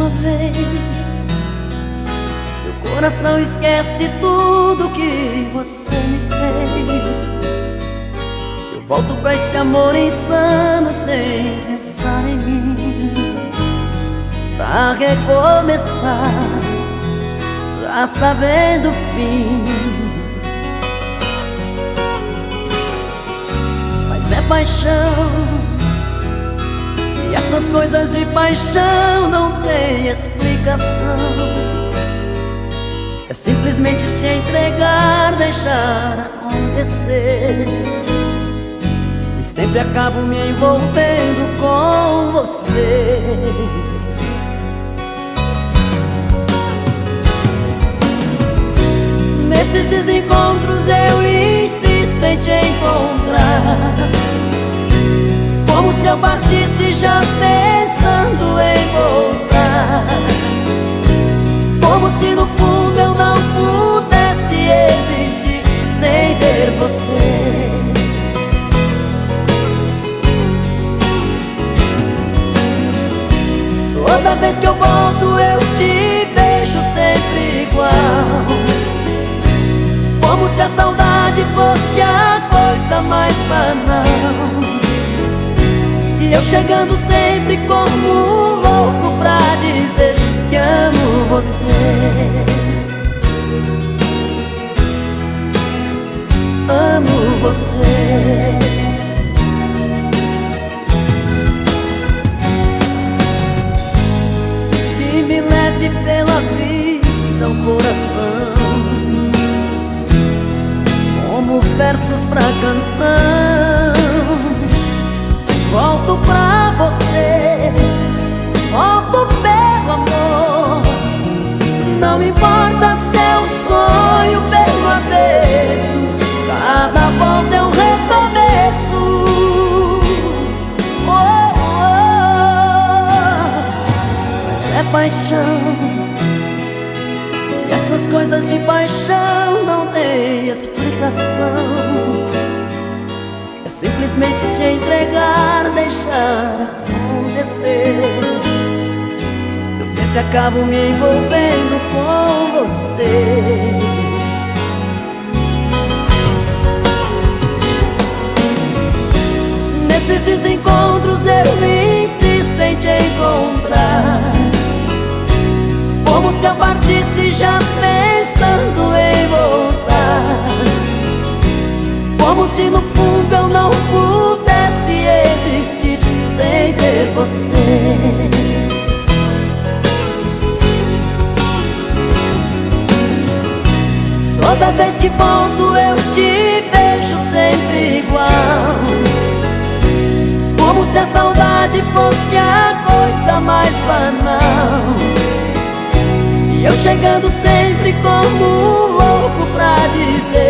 uma vez. Meu coração esquece tudo que você me fez. Eu volto pra esse amor insano sem pensar em mim. Pra recomeçar, já sabendo o fim. Mas é paixão e essas coisas de paixão não tem explicação. É simplesmente se entregar, deixar acontecer. E sempre acabo me envolvendo com você. Nesses encontros eu se eu partisse já pensando em voltar Como se no fundo eu não pudesse existir sem ter você. Toda vez que eu volto eu te vejo sempre igual. Como se a saudade fosse a coisa mais banal eu chegando sempre como um louco pra dizer que amo você. Amo você. E me leve pela vida o coração. Como versos pra canção Volto pra você. Volto pelo amor. Não importa se é um sonho pelo avesso. Cada volta é um recomeço. Oh, oh. Mas é paixão. E essas coisas de paixão não tem explicação Simplesmente se entregar, deixar acontecer. Eu sempre acabo me envolvendo com você. Nesses encontros eu insisto em te encontrar. Como se eu partisse já pensando em voltar. Como se no fundo pudesse existir sem ter você. Toda vez que volto eu te vejo sempre igual. Como se a saudade fosse a coisa mais banal. E eu chegando sempre como um louco pra dizer